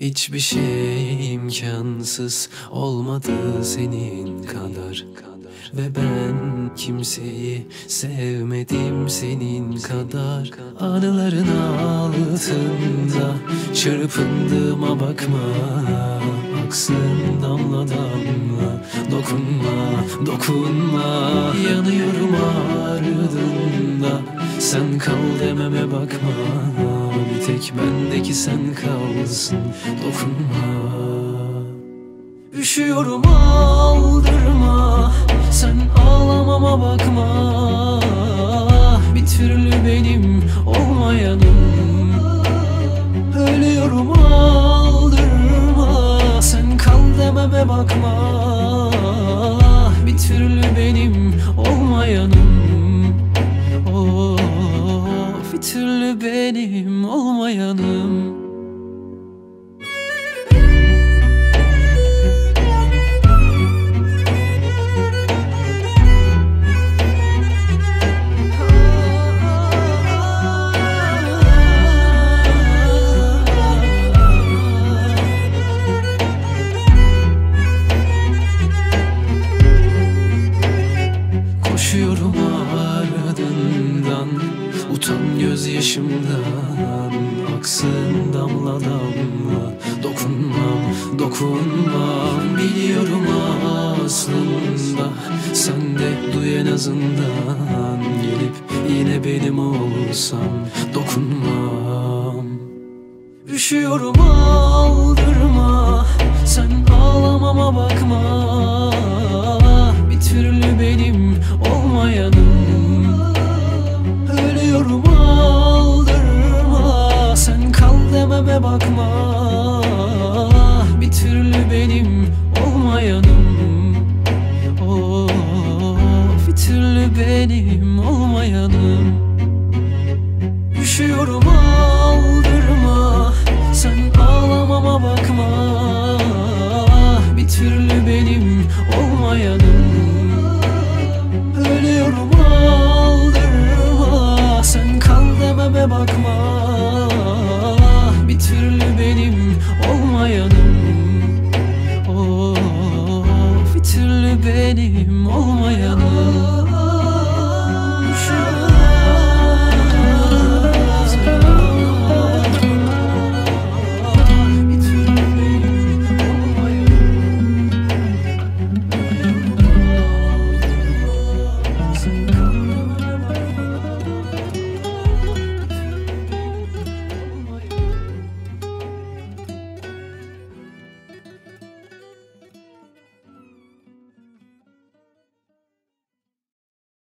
Hiçbir şey imkansız olmadı senin kadar. Ve ben kimseyi sevmedim senin kadar. Anıların altında çırpındığıma bakma. Aksın damla damla dokunma dokunma. Yanıyorum ardında sen kal dememe bakma tek bendeki sen kalsın dokunma. Üşüyorum aldırma. Sen ağlamama bakma. Bir türlü benim olmayanım. Ölüyorum aldırma. Sen kal dememe bakma Koşuyorum ardından. Utan gözyaşımdan Aksın damla damla. Dokunmam, dokunmam Biliyorum aslında. Sen de duy en azından Gelip yine benim olsam. Dokunmam. Üşüyorum aldırma benim olmayanım. Ölüyorum aldırma. Sen kal dememe bakma. Bir türlü benim olmayanım. Of bir türlü benim olmayanım. Üşüyorum aldırma. Sen ağlamama bakma. Bir türlü benim olmayanım bakma Bir türlü benim olmayanım